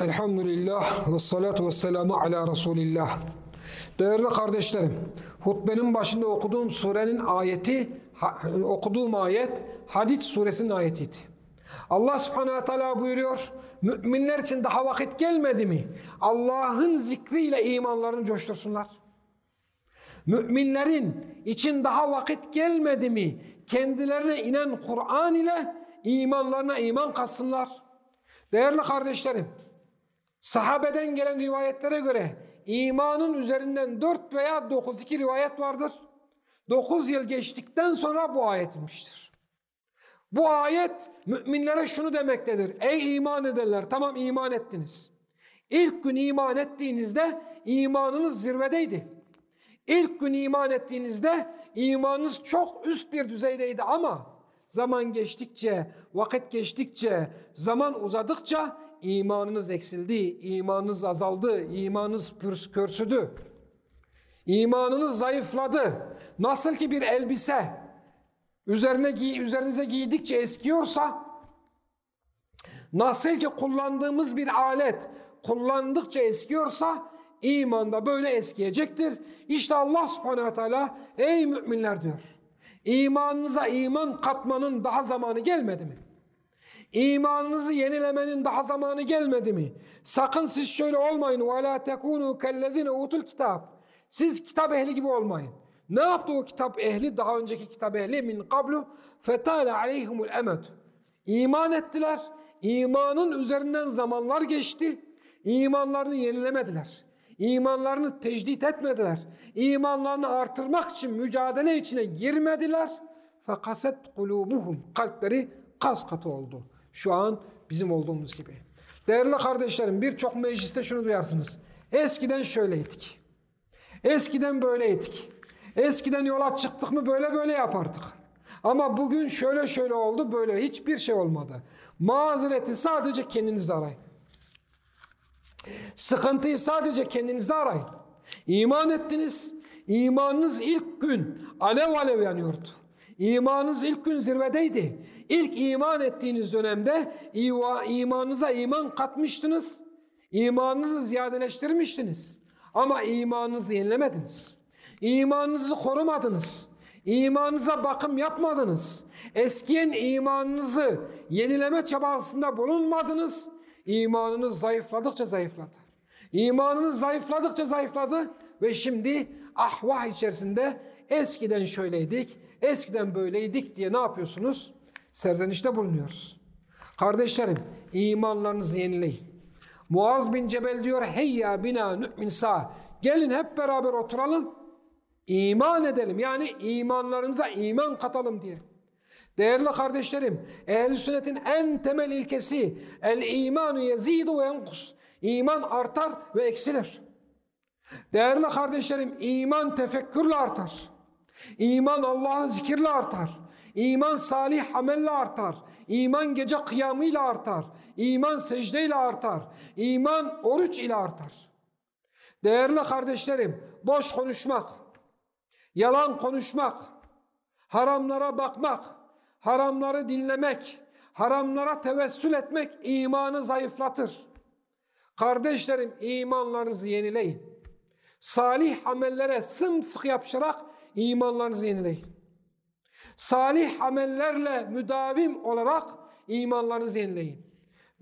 Elhamdülillah ve salatu ve selamu ala Resulillah. Değerli kardeşlerim, hutbenin başında okuduğum surenin ayeti, okuduğum ayet Hadid suresinin ayetiydi. Allah subhanehu ve teala buyuruyor, müminler için daha vakit gelmedi mi? Allah'ın zikriyle imanlarını coştursunlar. Müminlerin için daha vakit gelmedi mi? Kendilerine inen Kur'an ile imanlarına iman katsınlar. Değerli kardeşlerim, sahabeden gelen rivayetlere göre imanın üzerinden 4 veya 9 iki rivayet vardır. 9 yıl geçtikten sonra bu ayet inmiştir. Bu ayet müminlere şunu demektedir. Ey iman edenler tamam iman ettiniz. İlk gün iman ettiğinizde imanınız zirvedeydi. İlk gün iman ettiğinizde imanınız çok üst bir düzeydeydi ama zaman geçtikçe, vakit geçtikçe, zaman uzadıkça imanınız eksildi, imanınız azaldı, imanınız pürs- körsüdü. İmanınız zayıfladı. Nasıl ki bir elbise üzerine giy üzerinize giydikçe eskiyorsa nasıl ki kullandığımız bir alet kullandıkça eskiyorsa iman da böyle eskiyecektir. İşte Allah subhanehu teala ey müminler diyor. İmanınıza iman katmanın daha zamanı gelmedi mi? İmanınızı yenilemenin daha zamanı gelmedi mi? Sakın siz şöyle olmayın. وَلَا تَكُونُوا كَالَّذِينَ utul kitap. Siz kitap ehli gibi olmayın. Ne yaptı o kitap ehli? Daha önceki kitap ehli min qablu fetale aleyhimul emed. İman ettiler. İmanın üzerinden zamanlar geçti. İmanlarını yenilemediler. İmanlarını tecdit etmediler. İmanlarını artırmak için mücadele içine girmediler. Fekaset kulubuhum. Kalpleri kas katı oldu. Şu an bizim olduğumuz gibi. Değerli kardeşlerim birçok mecliste şunu duyarsınız. Eskiden şöyleydik. Eskiden böyleydik. Eskiden yola çıktık mı böyle böyle yapardık. Ama bugün şöyle şöyle oldu böyle hiçbir şey olmadı. Mazereti sadece kendinizde arayın. Sıkıntıyı sadece kendinize arayın. İman ettiniz. İmanınız ilk gün alev alev yanıyordu. İmanınız ilk gün zirvedeydi. İlk iman ettiğiniz dönemde imanınıza iman katmıştınız. İmanınızı ziyadeleştirmiştiniz. Ama imanınızı yenilemediniz. İmanınızı korumadınız. İmanınıza bakım yapmadınız. Eskiyen imanınızı yenileme çabasında bulunmadınız. İmanınız zayıfladıkça zayıfladı. İmanınız zayıfladıkça zayıfladı ve şimdi ahvah içerisinde eskiden şöyleydik, eskiden böyleydik diye ne yapıyorsunuz? Serzenişte bulunuyoruz. Kardeşlerim imanlarınızı yenileyin. Muaz bin Cebel diyor hey ya bina nü'min sağ. Gelin hep beraber oturalım. iman edelim. Yani imanlarımıza iman katalım diye. Değerli kardeşlerim, ehl sünnetin en temel ilkesi el imanu yezidu ve yenkus. İman artar ve eksilir. Değerli kardeşlerim, iman tefekkürle artar. İman Allah'ı zikirle artar. İman salih amelle artar. İman gece kıyamıyla artar. İman secdeyle artar. İman oruç ile artar. Değerli kardeşlerim, boş konuşmak, yalan konuşmak, haramlara bakmak, haramları dinlemek, haramlara tevessül etmek imanı zayıflatır. Kardeşlerim imanlarınızı yenileyin. Salih amellere sımsıkı yapışarak imanlarınızı yenileyin. Salih amellerle müdavim olarak imanlarınızı yenileyin.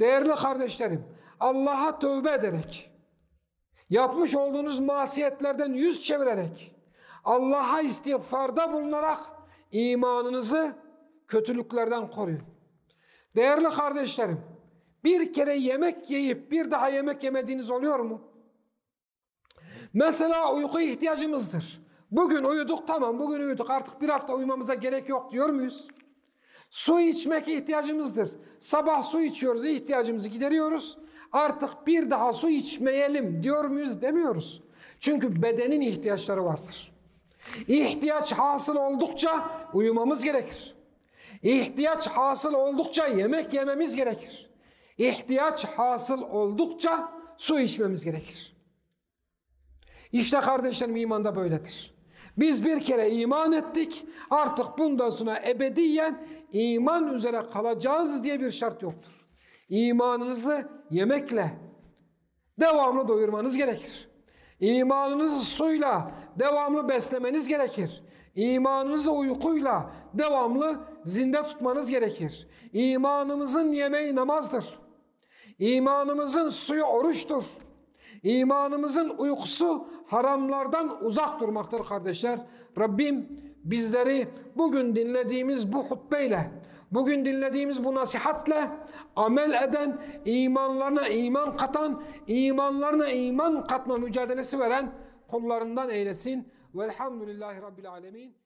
Değerli kardeşlerim, Allah'a tövbe ederek, yapmış olduğunuz masiyetlerden yüz çevirerek, Allah'a istiğfarda bulunarak imanınızı kötülüklerden koruyun. Değerli kardeşlerim, bir kere yemek yiyip bir daha yemek yemediğiniz oluyor mu? Mesela uyku ihtiyacımızdır. Bugün uyuduk tamam bugün uyuduk artık bir hafta uyumamıza gerek yok diyor muyuz? Su içmek ihtiyacımızdır. Sabah su içiyoruz ihtiyacımızı gideriyoruz. Artık bir daha su içmeyelim diyor muyuz demiyoruz. Çünkü bedenin ihtiyaçları vardır. İhtiyaç hasıl oldukça uyumamız gerekir. İhtiyaç hasıl oldukça yemek yememiz gerekir. İhtiyaç hasıl oldukça su içmemiz gerekir. İşte kardeşlerim imanda böyledir. Biz bir kere iman ettik artık bundan sonra ebediyen iman üzere kalacağız diye bir şart yoktur. İmanınızı yemekle, devamlı doyurmanız gerekir. İmanınızı suyla devamlı beslemeniz gerekir. İmanınızı uykuyla devamlı zinde tutmanız gerekir. İmanımızın yemeği namazdır. İmanımızın suyu oruçtur. İmanımızın uykusu haramlardan uzak durmaktır kardeşler. Rabbim bizleri bugün dinlediğimiz bu hutbeyle, bugün dinlediğimiz bu nasihatle amel eden, imanlarına iman katan, imanlarına iman katma mücadelesi veren kullarından eylesin. Velhamdülillahi Rabbil Alemin.